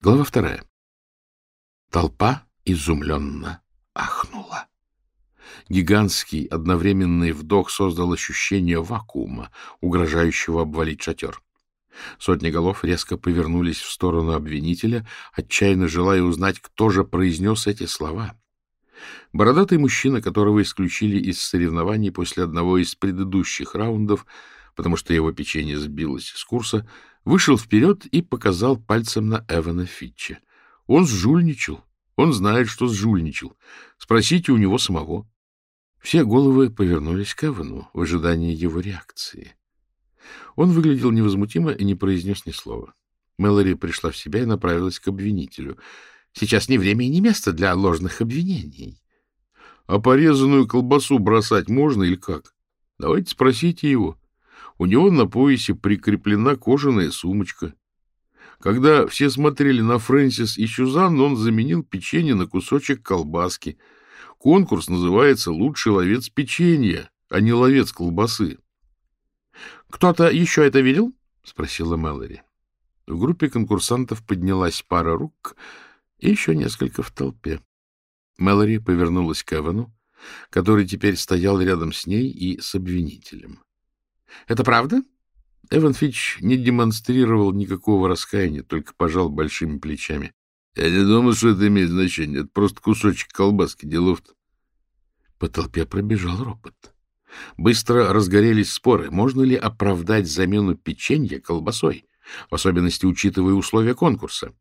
Глава вторая. Толпа изумленно ахнула. Гигантский одновременный вдох создал ощущение вакуума, угрожающего обвалить шатер. Сотни голов резко повернулись в сторону обвинителя, отчаянно желая узнать, кто же произнес эти слова. Бородатый мужчина, которого исключили из соревнований после одного из предыдущих раундов, потому что его печенье сбилось с курса, вышел вперед и показал пальцем на Эвана Фитча. Он сжульничал. Он знает, что сжульничал. Спросите у него самого. Все головы повернулись к Эвану в ожидании его реакции. Он выглядел невозмутимо и не произнес ни слова. Мэлори пришла в себя и направилась к обвинителю. Сейчас не время и не место для ложных обвинений. — А порезанную колбасу бросать можно или как? Давайте спросите его. У него на поясе прикреплена кожаная сумочка. Когда все смотрели на Фрэнсис и Сюзан, он заменил печенье на кусочек колбаски. Конкурс называется «Лучший ловец печенья», а не ловец колбасы. — Кто-то еще это видел? — спросила Мэлори. В группе конкурсантов поднялась пара рук и еще несколько в толпе. Мэлори повернулась к Эвану, который теперь стоял рядом с ней и с обвинителем. — Это правда? Эван Фич не демонстрировал никакого раскаяния, только пожал большими плечами. — Я не думаю, что это имеет значение. Это просто кусочек колбаски, делов-то. По толпе пробежал ропот. Быстро разгорелись споры, можно ли оправдать замену печенья колбасой, в особенности учитывая условия конкурса.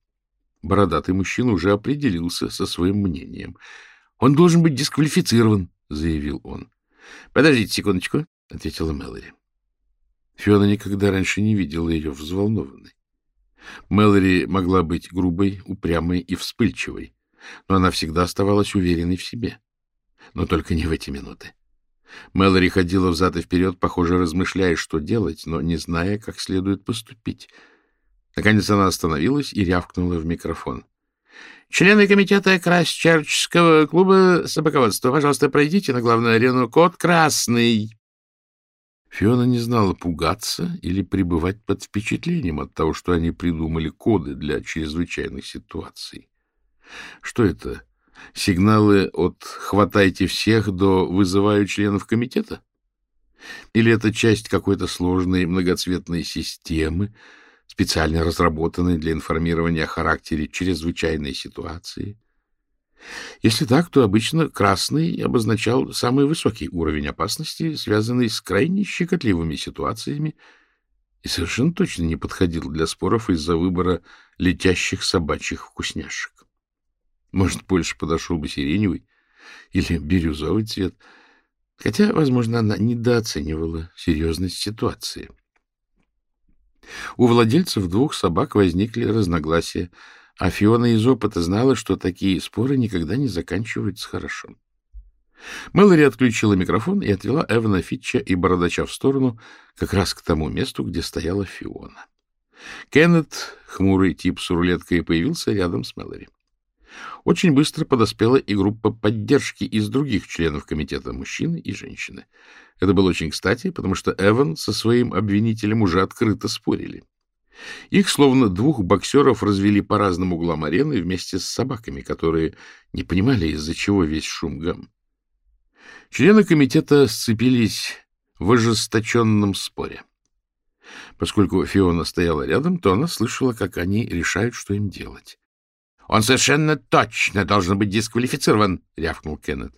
Бородатый мужчина уже определился со своим мнением. — Он должен быть дисквалифицирован, — заявил он. — Подождите секундочку, — ответила Мэлори. Фиона никогда раньше не видела ее взволнованной. Мэлори могла быть грубой, упрямой и вспыльчивой, но она всегда оставалась уверенной в себе. Но только не в эти минуты. Мэлори ходила взад и вперед, похоже, размышляя, что делать, но не зная, как следует поступить. Наконец она остановилась и рявкнула в микрофон. — Члены комитета Красчерчского клуба собаководства, пожалуйста, пройдите на главную арену. Код красный. Фиона не знала, пугаться или пребывать под впечатлением от того, что они придумали коды для чрезвычайных ситуаций. Что это? Сигналы от «хватайте всех» до «вызываю членов комитета»? Или это часть какой-то сложной многоцветной системы, специально разработанной для информирования о характере чрезвычайной ситуации? Если так, то обычно красный обозначал самый высокий уровень опасности, связанный с крайне щекотливыми ситуациями, и совершенно точно не подходил для споров из-за выбора летящих собачьих вкусняшек. Может, больше подошел бы сиреневый или бирюзовый цвет, хотя, возможно, она недооценивала серьезность ситуации. У владельцев двух собак возникли разногласия — а Фиона из опыта знала, что такие споры никогда не заканчиваются хорошо. Мэлори отключила микрофон и отвела Эвана Фитча и Бородача в сторону, как раз к тому месту, где стояла Фиона. Кеннет, хмурый тип с рулеткой, появился рядом с Мэлори. Очень быстро подоспела и группа поддержки из других членов комитета мужчины и женщины. Это было очень кстати, потому что Эван со своим обвинителем уже открыто спорили. Их, словно двух боксеров, развели по разным углам арены вместе с собаками, которые не понимали, из-за чего весь шум гам. Члены комитета сцепились в ожесточенном споре. Поскольку Фиона стояла рядом, то она слышала, как они решают, что им делать. — Он совершенно точно должен быть дисквалифицирован! — рявкнул Кеннет.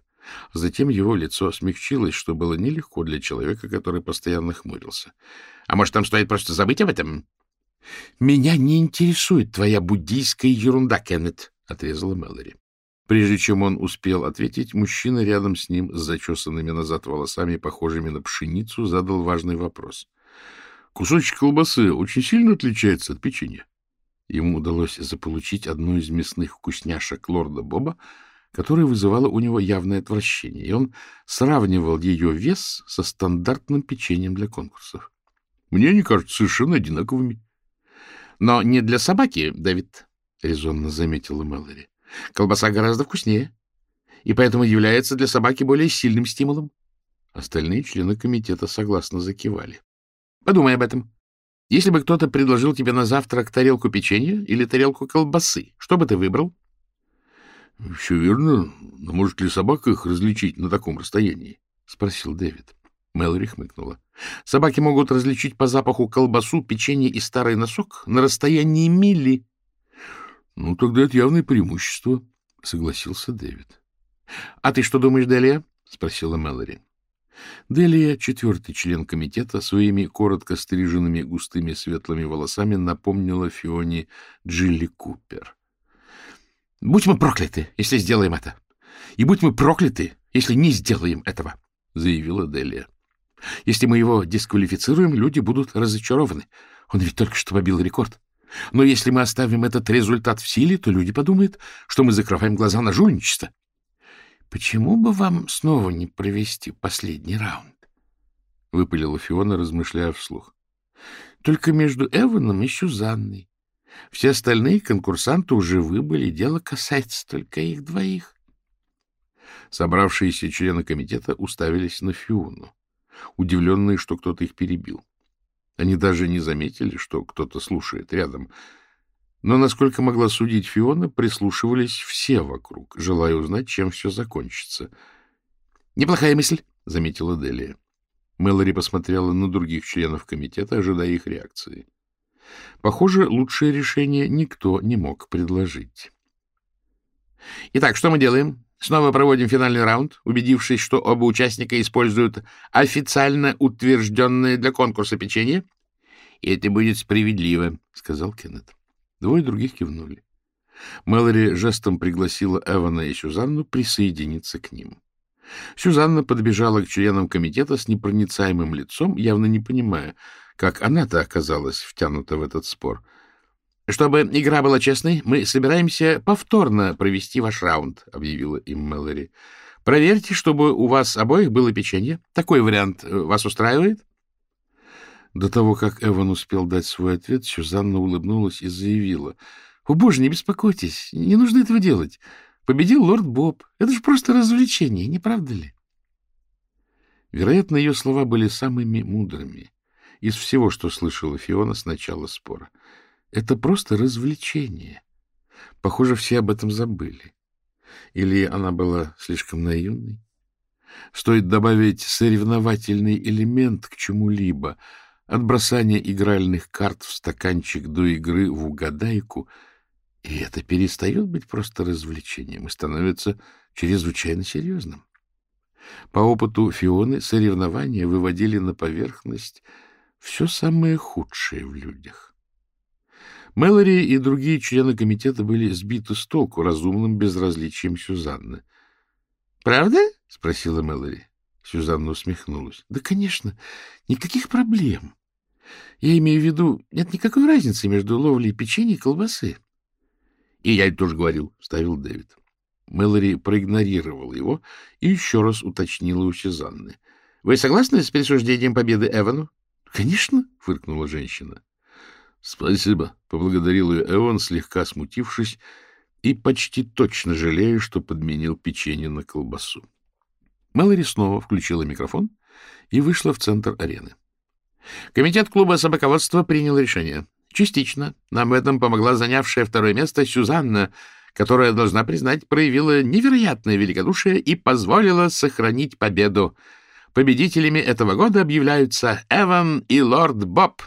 Затем его лицо смягчилось, что было нелегко для человека, который постоянно хмурился. — А может, там стоит просто забыть об этом? — Меня не интересует твоя буддийская ерунда, Кеннет, — отрезала Мэлори. Прежде чем он успел ответить, мужчина рядом с ним с зачесанными назад волосами, похожими на пшеницу, задал важный вопрос. — Кусочек колбасы очень сильно отличается от печенья? Ему удалось заполучить одну из мясных вкусняшек лорда Боба, которая вызывала у него явное отвращение, и он сравнивал ее вес со стандартным печеньем для конкурсов. — Мне они кажутся совершенно одинаковыми. — Но не для собаки, Дэвид, — резонно заметила Мэлори. — Колбаса гораздо вкуснее, и поэтому является для собаки более сильным стимулом. Остальные члены комитета согласно закивали. — Подумай об этом. Если бы кто-то предложил тебе на завтрак тарелку печенья или тарелку колбасы, что бы ты выбрал? — Все верно, но может ли собака их различить на таком расстоянии? — спросил Дэвид. Мэлори хмыкнула. — Собаки могут различить по запаху колбасу, печенье и старый носок на расстоянии мили. — Ну, тогда это явное преимущество, — согласился Дэвид. — А ты что думаешь, Делия? — спросила Мэлори. Делия, четвертый член комитета, своими коротко стриженными густыми светлыми волосами напомнила Фионе Джилли Купер. — Будь мы прокляты, если сделаем это! И будь мы прокляты, если не сделаем этого! — заявила Делия. — Если мы его дисквалифицируем, люди будут разочарованы. Он ведь только что побил рекорд. Но если мы оставим этот результат в силе, то люди подумают, что мы закрываем глаза на жульничество. — Почему бы вам снова не провести последний раунд? — выпалила Фиона, размышляя вслух. — Только между Эваном и Сюзанной. Все остальные конкурсанты уже выбыли, дело касается только их двоих. Собравшиеся члены комитета уставились на Фиону, удивленные, что кто-то их перебил. Они даже не заметили, что кто-то слушает рядом — но, насколько могла судить Фиона, прислушивались все вокруг, желая узнать, чем все закончится. — Неплохая мысль, — заметила Делия. Мэлори посмотрела на других членов комитета, ожидая их реакции. Похоже, лучшее решение никто не мог предложить. — Итак, что мы делаем? Снова проводим финальный раунд, убедившись, что оба участника используют официально утвержденное для конкурса печенье? — И это будет справедливо, — сказал Кеннет. Двое других кивнули. Мэлори жестом пригласила Эвана и Сюзанну присоединиться к ним. Сюзанна подбежала к членам комитета с непроницаемым лицом, явно не понимая, как она-то оказалась втянута в этот спор. — Чтобы игра была честной, мы собираемся повторно провести ваш раунд, — объявила им Мэлори. — Проверьте, чтобы у вас обоих было печенье. Такой вариант э, вас устраивает? До того, как Эван успел дать свой ответ, Сюзанна улыбнулась и заявила. — О, боже, не беспокойтесь, не нужно этого делать. Победил лорд Боб. Это же просто развлечение, не правда ли? Вероятно, ее слова были самыми мудрыми из всего, что слышала Фиона с начала спора. Это просто развлечение. Похоже, все об этом забыли. Или она была слишком наивной? Стоит добавить соревновательный элемент к чему-либо — от бросания игральных карт в стаканчик до игры в угадайку, и это перестает быть просто развлечением и становится чрезвычайно серьезным. По опыту Фионы соревнования выводили на поверхность все самое худшее в людях. Мэлори и другие члены комитета были сбиты с толку разумным безразличием Сюзанны. — Правда? — спросила Мэлори. Сюзанна усмехнулась. — Да, конечно, никаких проблем. Я имею в виду, нет никакой разницы между ловлей печенья и колбасы. — И я это тоже говорил, — ставил Дэвид. Мэлори проигнорировал его и еще раз уточнила у Сюзанны. — Вы согласны с присуждением победы Эвану? — Конечно, — фыркнула женщина. — Спасибо, — поблагодарил ее Эван, слегка смутившись, и почти точно жалея, что подменил печенье на колбасу. Мэлори снова включила микрофон и вышла в центр арены. Комитет клуба собаководства принял решение. Частично нам в этом помогла занявшая второе место Сюзанна, которая, должна признать, проявила невероятное великодушие и позволила сохранить победу. Победителями этого года объявляются Эван и лорд Боб.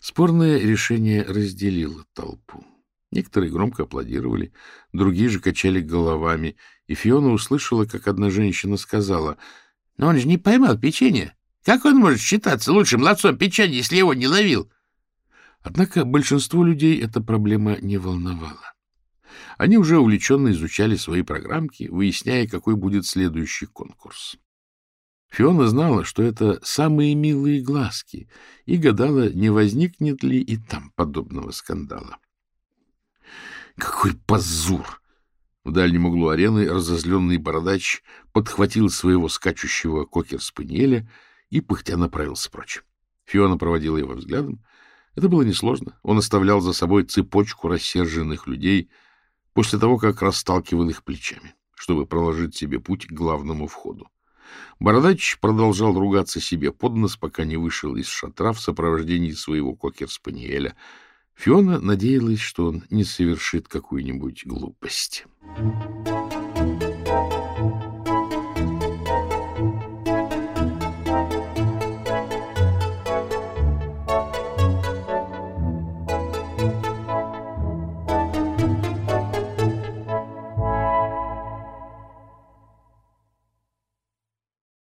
Спорное решение разделило толпу. Некоторые громко аплодировали, другие же качали головами, и Фиона услышала, как одна женщина сказала, «Но он же не поймал печенье. Как он может считаться лучшим ловцом печенья, если его не ловил? Однако большинство людей эта проблема не волновала. Они уже увлеченно изучали свои программки, выясняя, какой будет следующий конкурс. Фиона знала, что это самые милые глазки, и гадала, не возникнет ли и там подобного скандала. «Какой позор!» В дальнем углу арены разозленный бородач подхватил своего скачущего кокер-спаниеля и пыхтя направился прочь. Фиона проводила его взглядом. Это было несложно. Он оставлял за собой цепочку рассерженных людей после того, как расталкивал их плечами, чтобы проложить себе путь к главному входу. Бородач продолжал ругаться себе под нос, пока не вышел из шатра в сопровождении своего кокер-спаниеля. Фиона надеялась, что он не совершит какую-нибудь глупость.